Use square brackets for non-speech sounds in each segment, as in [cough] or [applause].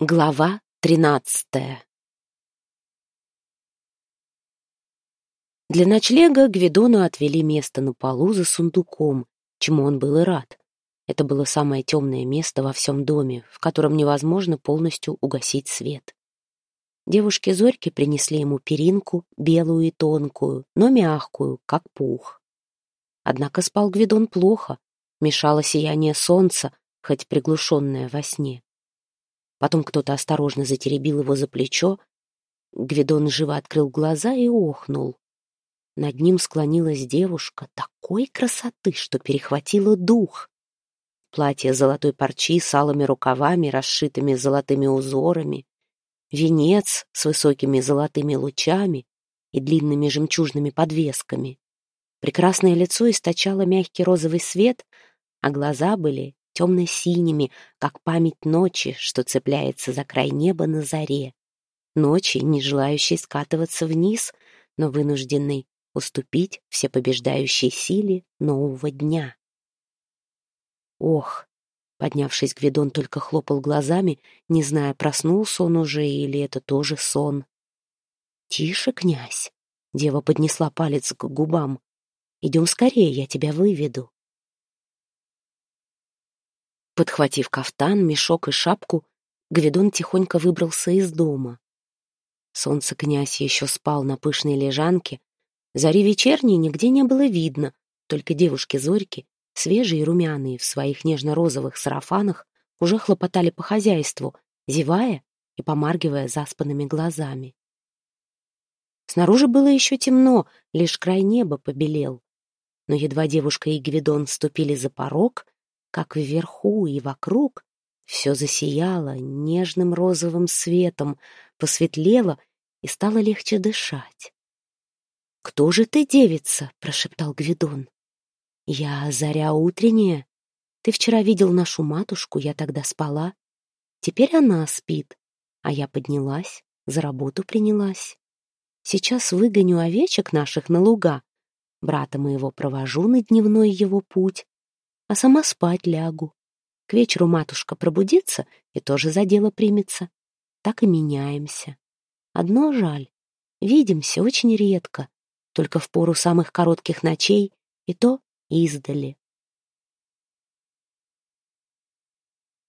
Глава тринадцатая Для ночлега Гвидону отвели место на полу за сундуком, чему он был и рад. Это было самое темное место во всем доме, в котором невозможно полностью угасить свет. Девушки-зорьки принесли ему перинку, белую и тонкую, но мягкую, как пух. Однако спал Гвидон плохо, мешало сияние солнца, хоть приглушенное во сне. Потом кто-то осторожно затеребил его за плечо. Гвидон живо открыл глаза и охнул. Над ним склонилась девушка такой красоты, что перехватила дух. Платье золотой парчи с алыми рукавами, расшитыми золотыми узорами, венец с высокими золотыми лучами и длинными жемчужными подвесками. Прекрасное лицо источало мягкий розовый свет, а глаза были темно-синими, как память ночи, что цепляется за край неба на заре. Ночи, не желающей скатываться вниз, но вынужденной уступить всепобеждающей силе нового дня. Ох! Поднявшись, Гвидон только хлопал глазами, не зная, проснулся он уже или это тоже сон. «Тише, князь!» — дева поднесла палец к губам. «Идем скорее, я тебя выведу». Подхватив кафтан, мешок и шапку, Гвидон тихонько выбрался из дома. Солнце князь еще спал на пышной лежанке. Зари вечерней нигде не было видно, только девушки-зорьки, свежие и румяные в своих нежно-розовых сарафанах, уже хлопотали по хозяйству, зевая и помаргивая заспанными глазами. Снаружи было еще темно, лишь край неба побелел. Но едва девушка и Гвидон ступили за порог, как вверху и вокруг все засияло нежным розовым светом, посветлело и стало легче дышать. «Кто же ты, девица?» — прошептал Гвидон. «Я заря утренняя. Ты вчера видел нашу матушку, я тогда спала. Теперь она спит, а я поднялась, за работу принялась. Сейчас выгоню овечек наших на луга, брата моего провожу на дневной его путь, а сама спать лягу. К вечеру матушка пробудится и тоже за дело примется. Так и меняемся. Одно жаль. Видимся очень редко, только в пору самых коротких ночей, и то издали.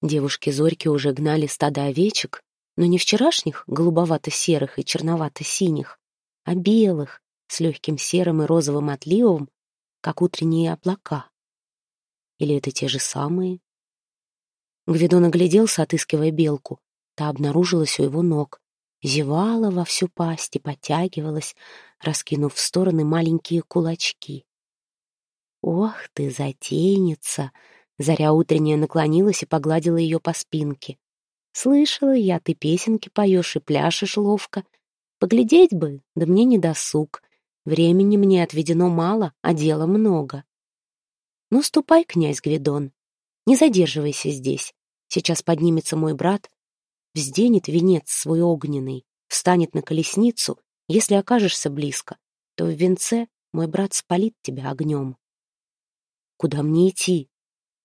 Девушки-зорьки уже гнали стадо овечек, но не вчерашних, голубовато-серых и черновато-синих, а белых, с легким серым и розовым отливом, как утренние облака. Или это те же самые? Гвидон огляделся, отыскивая белку. Та обнаружилась у его ног. Зевала во всю пасть и подтягивалась, раскинув в стороны маленькие кулачки. «Ох ты, затейница!» Заря утренняя наклонилась и погладила ее по спинке. «Слышала я, ты песенки поешь и пляшешь ловко. Поглядеть бы, да мне не досуг. Времени мне отведено мало, а дела много. «Ну, ступай, князь Гвидон, не задерживайся здесь. Сейчас поднимется мой брат, взденет венец свой огненный, встанет на колесницу. Если окажешься близко, то в венце мой брат спалит тебя огнем. Куда мне идти?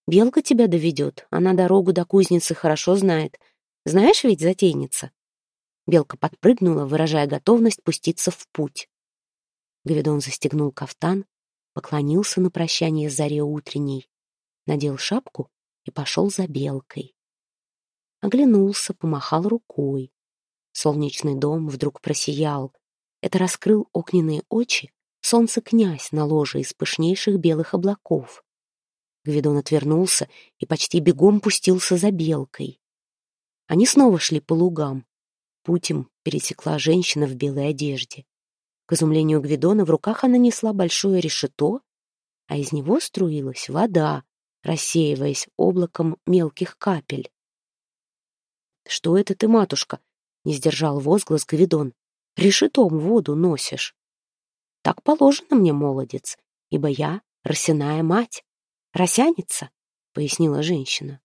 Белка тебя доведет, она дорогу до кузницы хорошо знает. Знаешь ведь, затейница?» Белка подпрыгнула, выражая готовность пуститься в путь. Гвидон застегнул кафтан, поклонился на прощание заре утренней, надел шапку и пошел за белкой. Оглянулся, помахал рукой. Солнечный дом вдруг просиял. Это раскрыл огненные очи солнце-князь на ложе из пышнейших белых облаков. Гвидон отвернулся и почти бегом пустился за белкой. Они снова шли по лугам. Путь им пересекла женщина в белой одежде. К изумлению Гвидона в руках она несла большое решето, а из него струилась вода, рассеиваясь облаком мелких капель. «Что это ты, матушка?» — не сдержал возглас Гвидон. «Решетом воду носишь». «Так положено мне, молодец, ибо я росяная мать, росяница», — пояснила женщина.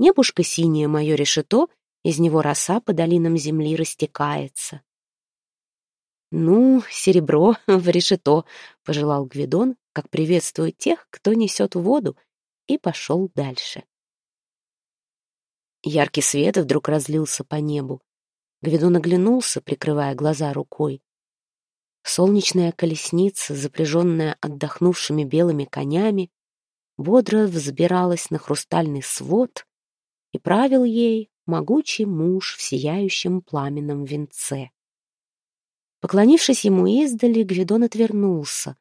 «Небушка синее мое решето, из него роса по долинам земли растекается. «Ну, серебро [laughs] в решето», — пожелал Гвидон, как приветствует тех, кто несет воду, и пошел дальше. Яркий свет вдруг разлился по небу. Гвидон оглянулся, прикрывая глаза рукой. Солнечная колесница, запряженная отдохнувшими белыми конями, бодро взбиралась на хрустальный свод, и правил ей могучий муж в сияющем пламенном венце. Поклонившись ему издали, Гвидон отвернулся.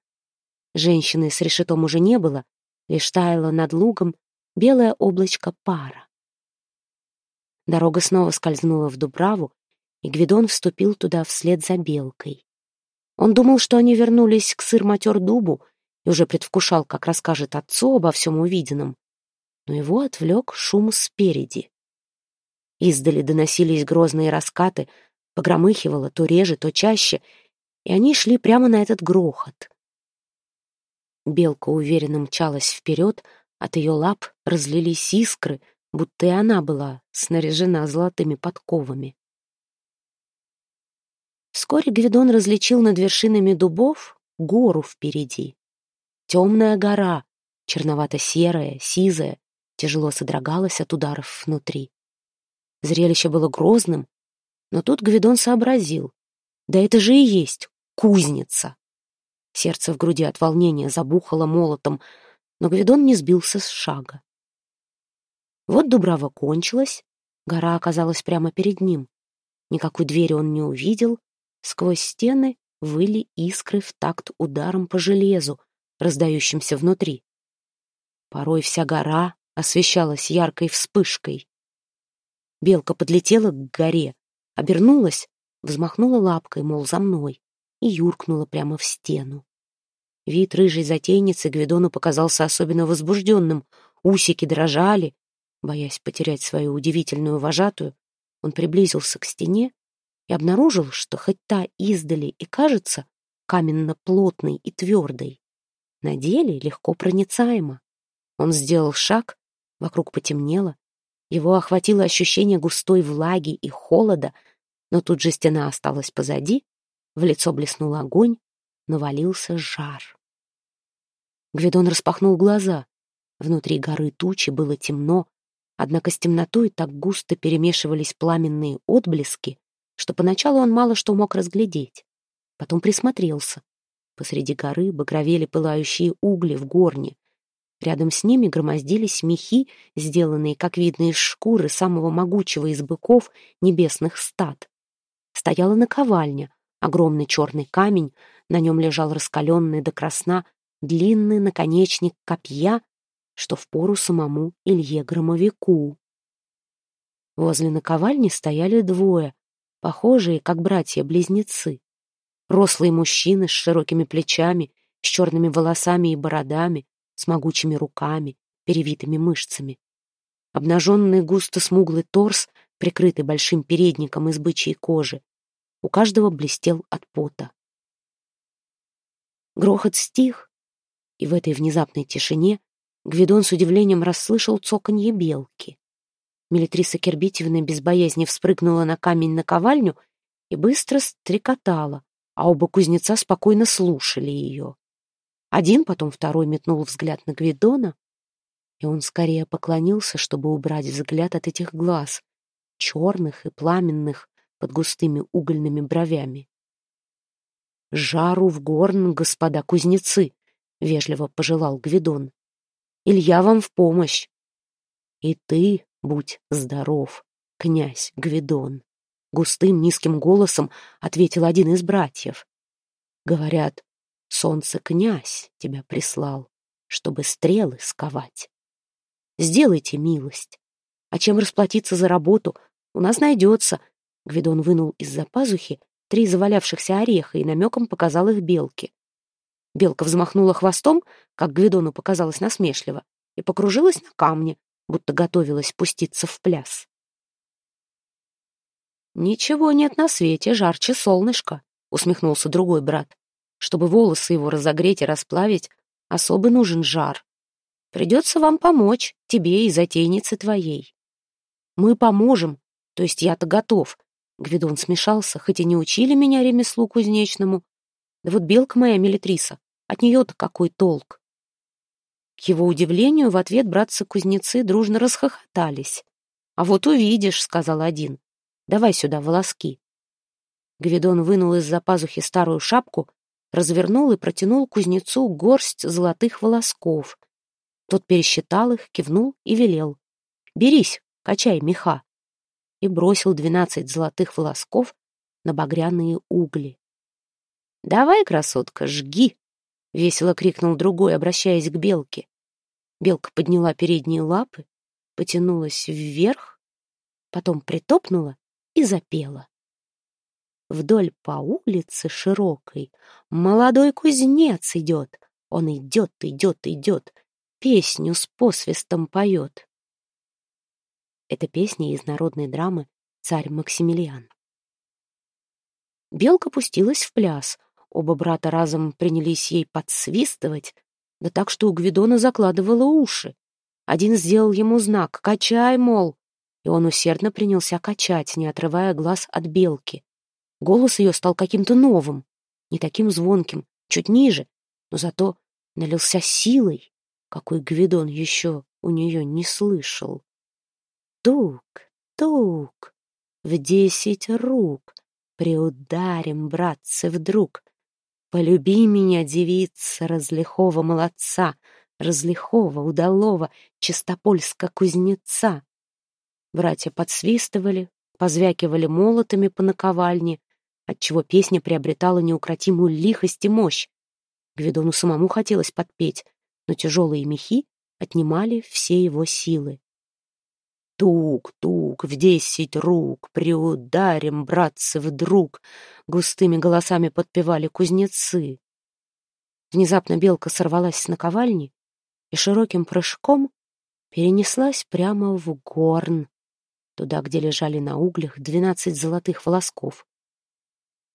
Женщины с решетом уже не было, лишь таяло над лугом белое облачко пара. Дорога снова скользнула в Дубраву, и Гвидон вступил туда вслед за белкой. Он думал, что они вернулись к сыр-матер-дубу и уже предвкушал, как расскажет отцу обо всем увиденном. Но его отвлек шум спереди. Издали доносились грозные раскаты, погромыхивало то реже, то чаще, и они шли прямо на этот грохот. Белка уверенно мчалась вперед, от ее лап разлились искры, будто и она была снаряжена золотыми подковами. Вскоре Гвидон различил над вершинами дубов гору впереди. Темная гора, черновато-серая, сизая, тяжело содрогалась от ударов внутри. Зрелище было грозным, но тут Гвидон сообразил. Да это же и есть кузница. Сердце в груди от волнения забухало молотом, но Гвидон не сбился с шага. Вот Дубрава кончилась, гора оказалась прямо перед ним. Никакой двери он не увидел, сквозь стены выли искры в такт ударом по железу, раздающимся внутри. Порой вся гора освещалась яркой вспышкой. Белка подлетела к горе, обернулась, взмахнула лапкой, мол, за мной, и юркнула прямо в стену. Вид рыжей затейницы Гвидону показался особенно возбужденным. Усики дрожали. Боясь потерять свою удивительную вожатую, он приблизился к стене и обнаружил, что хоть та издали и кажется каменно-плотной и твердой, на деле легко проницаема. Он сделал шаг, вокруг потемнело, его охватило ощущение густой влаги и холода, но тут же стена осталась позади, в лицо блеснул огонь, навалился жар. Гвидон распахнул глаза. Внутри горы тучи было темно, однако с темнотой так густо перемешивались пламенные отблески, что поначалу он мало что мог разглядеть. Потом присмотрелся. Посреди горы багровели пылающие угли в горне. Рядом с ними громоздились мехи, сделанные, как видно, из шкуры самого могучего из быков небесных стад. Стояла наковальня, огромный черный камень, на нем лежал раскаленный до красна длинный наконечник копья, что впору самому Илье-громовику. Возле наковальни стояли двое, похожие, как братья-близнецы. Рослые мужчины с широкими плечами, с черными волосами и бородами, с могучими руками, перевитыми мышцами. Обнаженный густо смуглый торс, прикрытый большим передником из бычьей кожи. У каждого блестел от пота. Грохот стих, и в этой внезапной тишине Гвидон с удивлением расслышал цоканье белки. Мелитриса Кербитьевна без боязни вспрыгнула на камень на ковальню и быстро стрекотала, а оба кузнеца спокойно слушали ее. Один, потом второй метнул взгляд на Гвидона, и он скорее поклонился, чтобы убрать взгляд от этих глаз, черных и пламенных под густыми угольными бровями. «Жару в горн, господа кузнецы!» — вежливо пожелал Гвидон. «Илья вам в помощь!» «И ты будь здоров, князь Гвидон!» Густым низким голосом ответил один из братьев. «Говорят, солнце князь тебя прислал, чтобы стрелы сковать. Сделайте милость. А чем расплатиться за работу, у нас найдется». Гвидон вынул из-за пазухи три завалявшихся ореха и намеком показал их белке. Белка взмахнула хвостом, как Гвидону показалось насмешливо, и покружилась на камне, будто готовилась пуститься в пляс. «Ничего нет на свете жарче солнышко», — усмехнулся другой брат. «Чтобы волосы его разогреть и расплавить, особо нужен жар. Придется вам помочь, тебе и затейнице твоей». «Мы поможем, то есть я-то готов». Гвидон смешался, хоть и не учили меня ремеслу кузнечному. Да вот белка моя милитриса от нее-то какой толк? К его удивлению, в ответ братцы-кузнецы дружно расхохотались. «А вот увидишь», — сказал один. «Давай сюда волоски». Гвидон вынул из-за пазухи старую шапку, развернул и протянул кузнецу горсть золотых волосков. Тот пересчитал их, кивнул и велел. «Берись, качай меха!» И бросил двенадцать золотых волосков на багряные угли. «Давай, красотка, жги!» — весело крикнул другой, обращаясь к белке. Белка подняла передние лапы, потянулась вверх, потом притопнула и запела. Вдоль по улице широкой молодой кузнец идет. Он идет, идет, идет, песню с посвистом поет. Это песня из народной драмы «Царь Максимилиан». Белка пустилась в пляс. Оба брата разом принялись ей подсвистывать, да так, что у Гвидона закладывало уши. Один сделал ему знак «Качай, мол!» и он усердно принялся качать, не отрывая глаз от белки. Голос ее стал каким-то новым, не таким звонким, чуть ниже, но зато налился силой, какой Гвидон еще у нее не слышал. Тук, тук, в десять рук, приударим, братцы, вдруг. Полюби меня, девица, разлихого молодца, разлихого, удалого, чистопольска кузнеца. Братья подсвистывали, позвякивали молотами по наковальне, отчего песня приобретала неукротимую лихость и мощь. Гвидону самому хотелось подпеть, но тяжелые мехи отнимали все его силы. Тук-тук в десять рук, приударим, братцы, вдруг, густыми голосами подпевали кузнецы. Внезапно белка сорвалась с наковальни и широким прыжком перенеслась прямо в горн, туда, где лежали на углях двенадцать золотых волосков.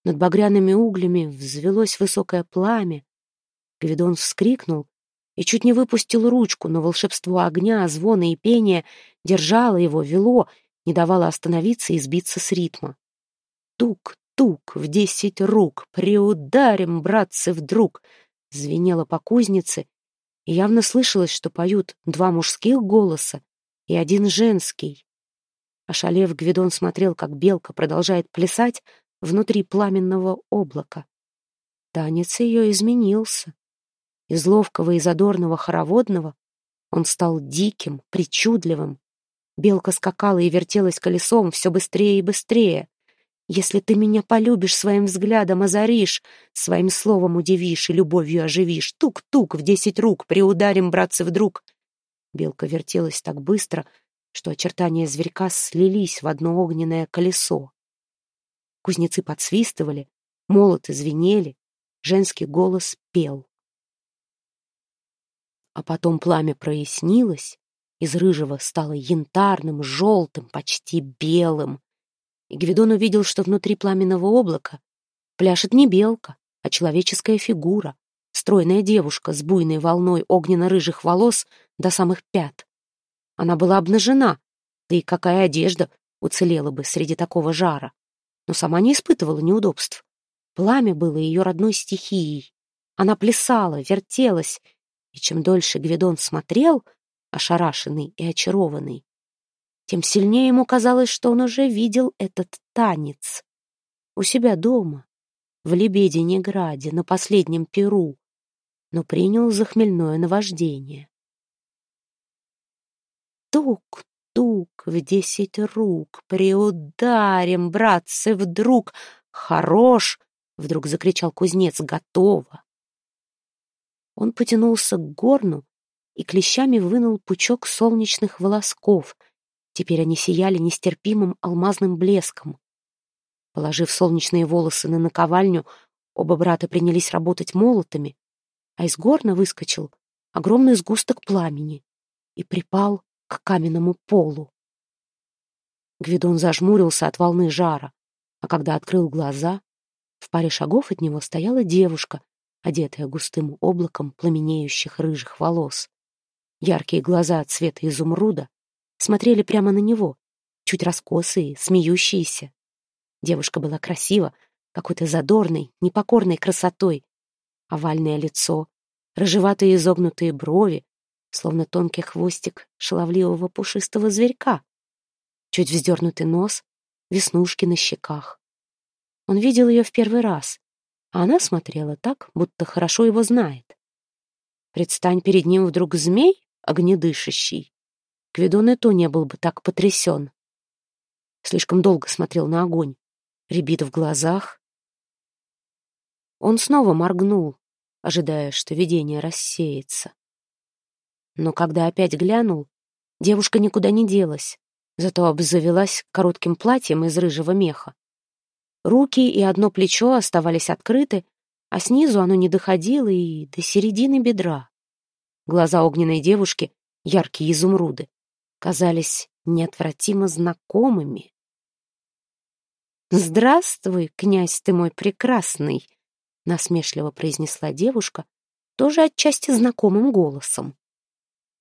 Над багряными углями взвелось высокое пламя. Гвидон вскрикнул и чуть не выпустил ручку, но волшебство огня, звона и пения держало его, вело, не давало остановиться и сбиться с ритма. Тук-тук в десять рук, приударим, братцы, вдруг, звенело по кузнице, и явно слышалось, что поют два мужских голоса и один женский. Ошалев, Гвидон смотрел, как белка продолжает плясать, внутри пламенного облака. Танец ее изменился. Из ловкого и задорного хороводного он стал диким, причудливым. Белка скакала и вертелась колесом все быстрее и быстрее. Если ты меня полюбишь, своим взглядом озаришь, своим словом удивишь и любовью оживишь. Тук-тук в десять рук, приударим, братцы, вдруг. Белка вертелась так быстро, что очертания зверька слились в одно огненное колесо. Кузнецы подсвистывали, молоты звенели, женский голос пел. А потом пламя прояснилось, из рыжего стало янтарным, желтым, почти белым. И Гвидон увидел, что внутри пламенного облака пляшет не белка, а человеческая фигура, стройная девушка с буйной волной огненно-рыжих волос до самых пят. Она была обнажена, да и какая одежда уцелела бы среди такого жара но сама не испытывала неудобств. Пламя было ее родной стихией. Она плясала, вертелась, и чем дольше Гвидон смотрел, ошарашенный и очарованный, тем сильнее ему казалось, что он уже видел этот танец. У себя дома, в Лебедине-граде, на последнем перу, но принял за хмельное наваждение. Тук, тук в десять рук, приударим, братцы, вдруг. Хорош! Вдруг закричал кузнец. Готово! Он потянулся к горну и клещами вынул пучок солнечных волосков. Теперь они сияли нестерпимым алмазным блеском. Положив солнечные волосы на наковальню, оба брата принялись работать молотами, а из горна выскочил огромный сгусток пламени и припал к каменному полу. Гвидон зажмурился от волны жара, а когда открыл глаза, в паре шагов от него стояла девушка, одетая густым облаком пламенеющих рыжих волос. Яркие глаза цвета изумруда смотрели прямо на него, чуть раскосые, смеющиеся. Девушка была красива, какой-то задорной, непокорной красотой. Овальное лицо, рыжеватые изогнутые брови, словно тонкий хвостик шаловливого пушистого зверька. чуть вздернутый нос, веснушки на щеках. Он видел ее в первый раз, а она смотрела так, будто хорошо его знает. Предстань перед ним вдруг змей, огнедышащий. Квидон и то не был бы так потрясен. Слишком долго смотрел на огонь. Рябит в глазах. Он снова моргнул, ожидая, что видение рассеется. Но когда опять глянул, девушка никуда не делась, зато обзавелась коротким платьем из рыжего меха. Руки и одно плечо оставались открыты, а снизу оно не доходило и до середины бедра. Глаза огненной девушки, яркие изумруды, казались неотвратимо знакомыми. «Здравствуй, князь ты мой прекрасный!» — насмешливо произнесла девушка, тоже отчасти знакомым голосом.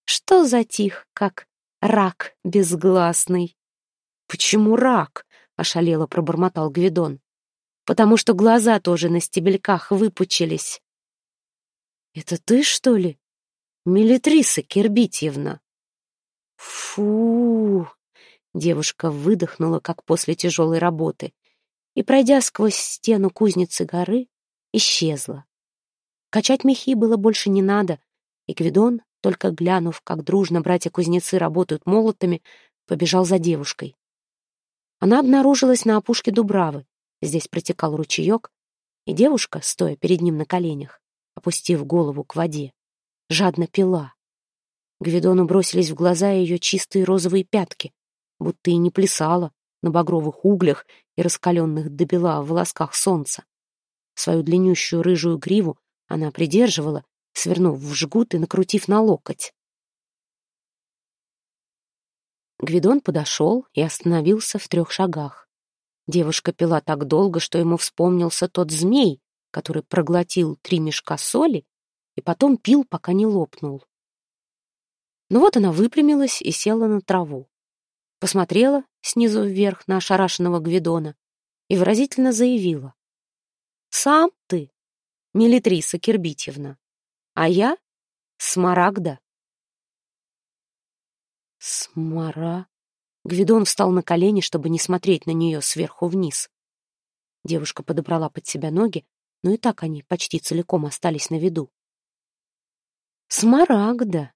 «Что затих, как рак безгласный?» «Почему рак?» — ошалело пробормотал Гвидон. «Потому что глаза тоже на стебельках выпучились». «Это ты, что ли?» Милитриса Кирбитьевна. Фу! Девушка выдохнула, как после тяжелой работы, и, пройдя сквозь стену кузницы горы, исчезла. Качать мехи было больше не надо, и Гвидон, только глянув, как дружно братья-кузнецы работают молотами, побежал за девушкой. Она обнаружилась на опушке Дубравы. Здесь протекал ручеек, и девушка, стоя перед ним на коленях, опустив голову к воде, жадно пила. Гвидону бросились в глаза ее чистые розовые пятки, будто и не плясала на багровых углях и раскаленных до бела в волосках солнца. Свою длиннющую рыжую гриву она придерживала, свернув в жгут и накрутив на локоть. Гвидон подошел и остановился в трех шагах. Девушка пила так долго, что ему вспомнился тот змей, который проглотил три мешка соли и потом пил, пока не лопнул. Но вот она выпрямилась и села на траву. Посмотрела снизу вверх на ошарашенного Гвидона и выразительно заявила. «Сам ты, Мелитриса Кирбитьевна, а я — Смарагда». «Смара...» Гвидон встал на колени, чтобы не смотреть на нее сверху вниз. Девушка подобрала под себя ноги, но и так они почти целиком остались на виду. «Смарагда!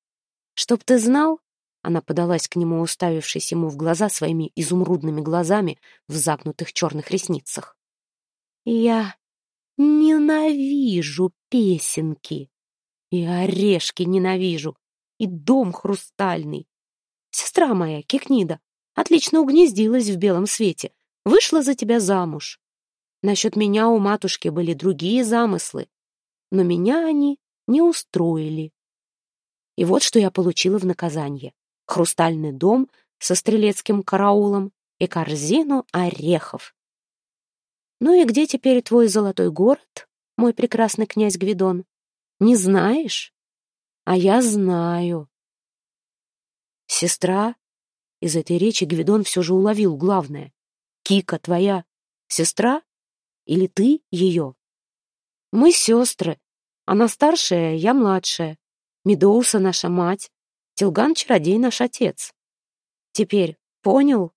Чтоб ты знал...» Она подалась к нему, уставившись ему в глаза своими изумрудными глазами в загнутых черных ресницах. «Я ненавижу песенки, и орешки ненавижу, и дом хрустальный. Сестра моя, Кикнида, отлично угнездилась в белом свете, вышла за тебя замуж. Насчет меня у матушки были другие замыслы, но меня они не устроили. И вот что я получила в наказание. Хрустальный дом со стрелецким караулом и корзину орехов. Ну и где теперь твой золотой город, мой прекрасный князь Гвидон? Не знаешь? А я знаю. Сестра? Из этой речи Гвидон все же уловил главное. Кика твоя сестра? Или ты ее? Мы сестры. Она старшая, я младшая. Медоуса наша мать, Тилган-чародей наш отец. Теперь понял?»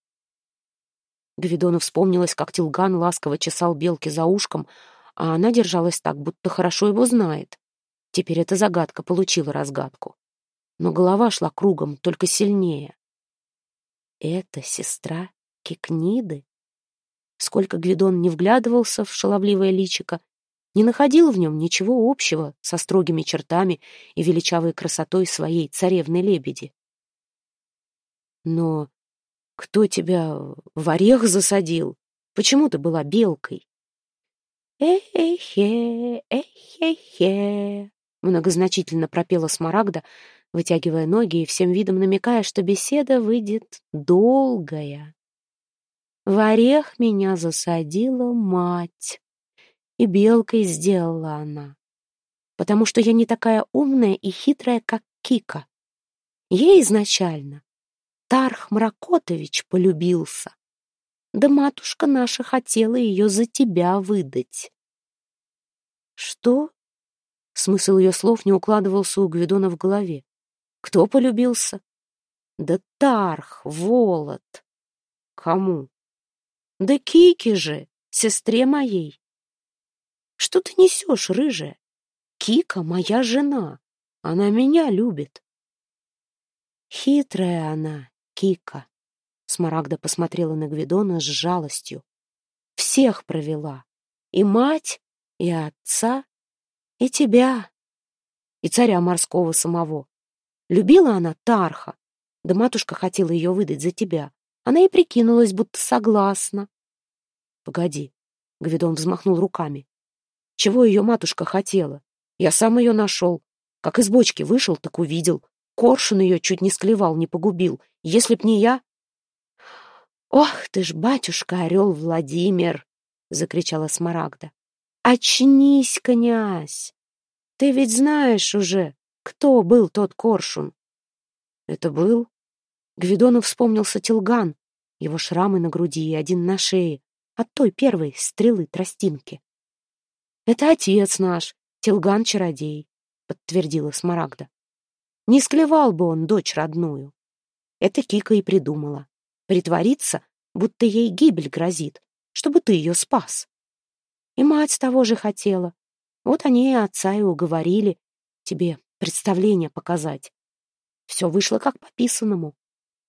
Гвидону вспомнилось, как Тилган ласково чесал белки за ушком, а она держалась так, будто хорошо его знает. Теперь эта загадка получила разгадку. Но голова шла кругом, только сильнее. Это сестра Кикниды? Сколько Гвидон не вглядывался в шаловливое личико, не находил в нем ничего общего со строгими чертами и величавой красотой своей царевны-лебеди. Но кто тебя в орех засадил? Почему ты была белкой? «Эхе, эхе-хе», — многозначительно пропела Смарагда, вытягивая ноги и всем видом намекая, что беседа выйдет долгая. «В орех меня засадила мать» и белкой сделала она. Потому что я не такая умная и хитрая, как Кика. Ей изначально Тарх Мракотович полюбился. Да матушка наша хотела ее за тебя выдать. Что? Смысл ее слов не укладывался у Гвидона в голове. Кто полюбился? Да Тарх, Волод. Кому? Да Кики же, сестре моей. Что ты несешь, рыжая? Кика моя жена. Она меня любит. Хитрая она, Кика. Смарагда посмотрела на Гвидона с жалостью. Всех провела. И мать, и отца, и тебя, и царя морского самого. Любила она Тарха, да матушка хотела ее выдать за тебя. Она и прикинулась, будто согласна. Погоди, Гвидон взмахнул руками. Чего ее матушка хотела? Я сам ее нашел. Как из бочки вышел, так увидел. Коршун ее чуть не склевал, не погубил. Если б не я... «Ох ты ж, батюшка, орел Владимир!» — закричала Смарагда. «Очнись, князь! Ты ведь знаешь уже, кто был тот коршун?» «Это был?» Гвидону вспомнился Тилган, его шрамы на груди и один на шее, от той первой стрелы тростинки. «Это отец наш, Тилган-чародей», — подтвердила Смарагда. «Не склевал бы он дочь родную». Это Кика и придумала. Притвориться, будто ей гибель грозит, чтобы ты ее спас. И мать того же хотела. Вот они и отца и уговорили тебе представление показать. Все вышло как по писанному.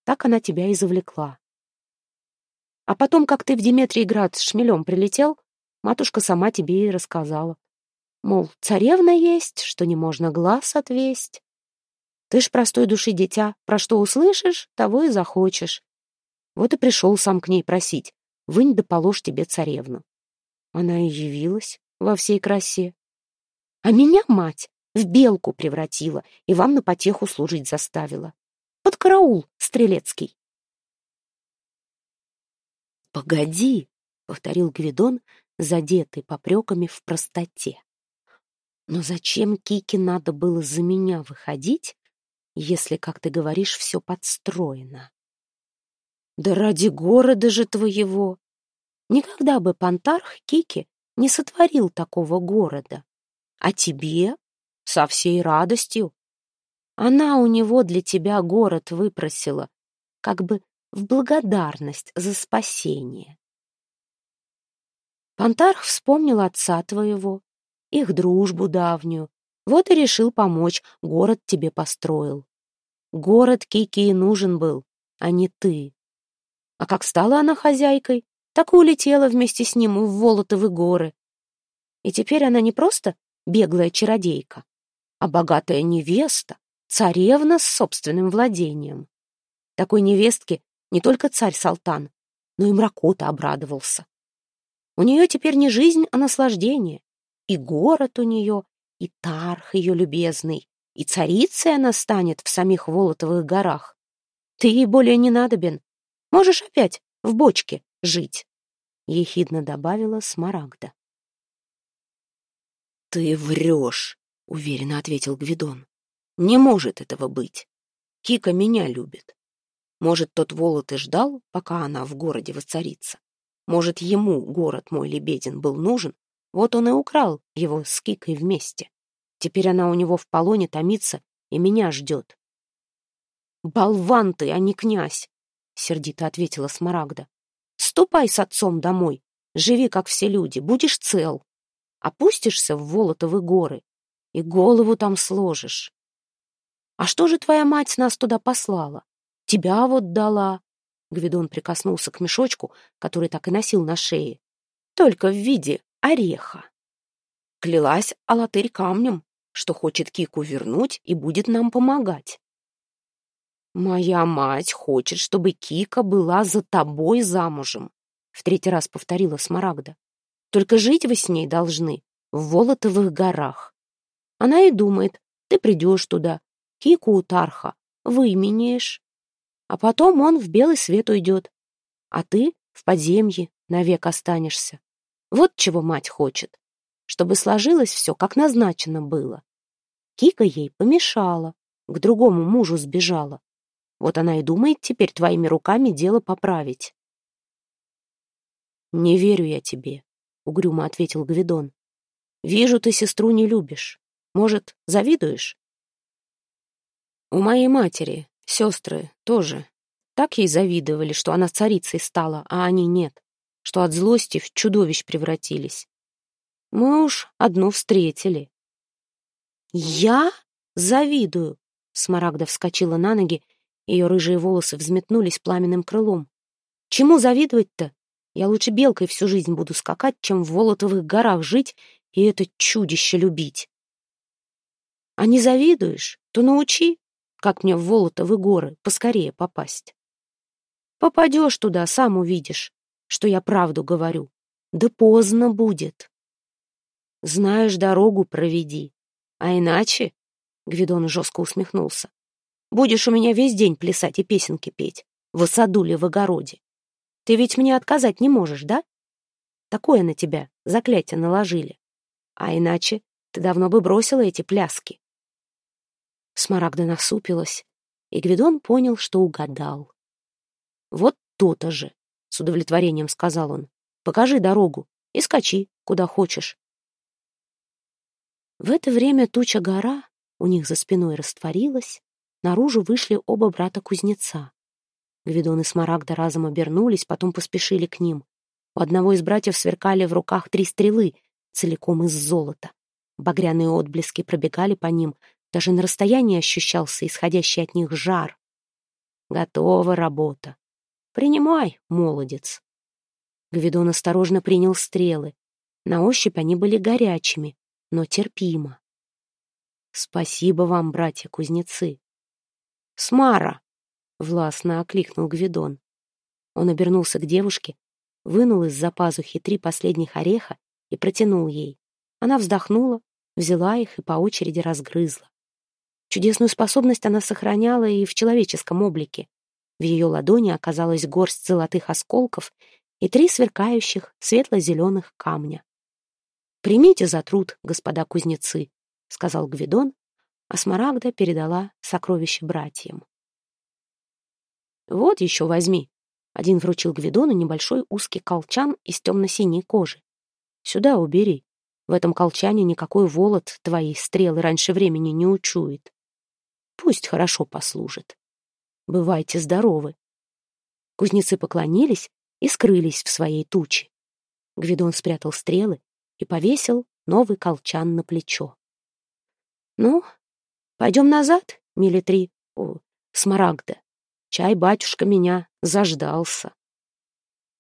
Так она тебя и завлекла. А потом, как ты в Диметриеград с шмелем прилетел, матушка сама тебе и рассказала. Мол, царевна есть, что не можно глаз отвесть. Ты ж простой души дитя, про что услышишь, того и захочешь. Вот и пришел сам к ней просить, вынь да положь тебе царевну. Она и явилась во всей красе. А меня мать в белку превратила и вам на потеху служить заставила. Под караул, Стрелецкий. «Погоди», — повторил Гвидон, задетый попреками в простоте. Но зачем Кике надо было за меня выходить, если, как ты говоришь, все подстроено? Да ради города же твоего! Никогда бы Пантарх Кики не сотворил такого города. А тебе со всей радостью. Она у него для тебя город выпросила, как бы в благодарность за спасение. Пантарх вспомнил отца твоего, их дружбу давнюю. Вот и решил помочь, город тебе построил. Город Кики и нужен был, а не ты. А как стала она хозяйкой, так и улетела вместе с ним в Волотовы горы. И теперь она не просто беглая чародейка, а богатая невеста, царевна с собственным владением. Такой невестке не только царь Салтан, но и Мракота обрадовался. У нее теперь не жизнь, а наслаждение. И город у нее, и Тарх ее любезный, и царицей она станет в самих Волотовых горах. Ты ей более не надобен. Можешь опять в бочке жить, — ехидно добавила Смарагда. «Ты врешь», — уверенно ответил Гвидон. «Не может этого быть. Кика меня любит. Может, тот Волод и ждал, пока она в городе воцарится. Может, ему город мой лебедин был нужен, вот он и украл его с Кикой вместе. Теперь она у него в полоне томится и меня ждет. «Болван ты, а не князь!» — сердито ответила Смарагда. «Ступай с отцом домой, живи, как все люди, будешь цел. Опустишься в Волотовы горы и голову там сложишь. А что же твоя мать нас туда послала? Тебя вот дала». Гвидон прикоснулся к мешочку, который так и носил на шее. «Только в виде ореха. Клялась Алатырь камнем, что хочет Кику вернуть и будет нам помогать. «Моя мать хочет, чтобы Кика была за тобой замужем», — в третий раз повторила Смарагда. «Только жить вы с ней должны в Волотовых горах. Она и думает, ты придешь туда, Кику у Тарха, выменяешь, а потом он в белый свет уйдет, а ты в подземье навек останешься. Вот чего мать хочет, чтобы сложилось все, как назначено было. Кика ей помешала, к другому мужу сбежала. Вот она и думает теперь твоими руками дело поправить. «Не верю я тебе», — угрюмо ответил Гвидон. «Вижу, ты сестру не любишь. Может, завидуешь?» «У моей матери, сестры тоже так ей завидовали, что она царицей стала, а они нет, что от злости в чудовищ превратились. Мы уж одну встретили. «Я завидую!» Смарагда вскочила на ноги, ее рыжие волосы взметнулись пламенным крылом. «Чему завидовать-то? Я лучше белкой всю жизнь буду скакать, чем в Волотовых горах жить и это чудище любить. А не завидуешь, то научи, как мне в Волотовы горы поскорее попасть. Попадешь туда, сам увидишь, что я правду говорю. Да поздно будет. Знаешь, дорогу проведи. А иначе, — Гвидон жестко усмехнулся, — будешь у меня весь день плясать и песенки петь, в саду ли в огороде. Ты ведь мне отказать не можешь, да? Такое на тебя заклятие наложили. А иначе ты давно бы бросила эти пляски. Смарагда насупилась, и Гвидон понял, что угадал. «Вот то-то же!» — с удовлетворением сказал он. «Покажи дорогу и скачи, куда хочешь». В это время туча гора у них за спиной растворилась, наружу вышли оба брата-кузнеца. Гвидон и Смарагда разом обернулись, потом поспешили к ним. У одного из братьев сверкали в руках три стрелы, целиком из золота. Багряные отблески пробегали по ним, даже на расстоянии ощущался исходящий от них жар. Готова работа. Принимай, молодец. Гвидон осторожно принял стрелы. На ощупь они были горячими, но терпимо. Спасибо вам, братья-кузнецы. Смара! Властно окликнул Гвидон. Он обернулся к девушке, вынул из-за пазухи три последних ореха и протянул ей. Она вздохнула, взяла их и по очереди разгрызла. Чудесную способность она сохраняла и в человеческом облике. В ее ладони оказалась горсть золотых осколков и три сверкающих светло-зеленых камня. «Примите за труд, господа кузнецы», — сказал Гвидон, а Смарагда передала сокровище братьям. «Вот еще возьми». Один вручил Гвидону небольшой узкий колчан из темно-синей кожи. «Сюда убери. В этом колчане никакой волод твоей стрелы раньше времени не учует. Пусть хорошо послужит. Бывайте здоровы. Кузнецы поклонились и скрылись в своей туче. Гвидон спрятал стрелы и повесил новый колчан на плечо. «Ну, пойдем назад, милитри, о, Смарагда. Чай батюшка меня заждался».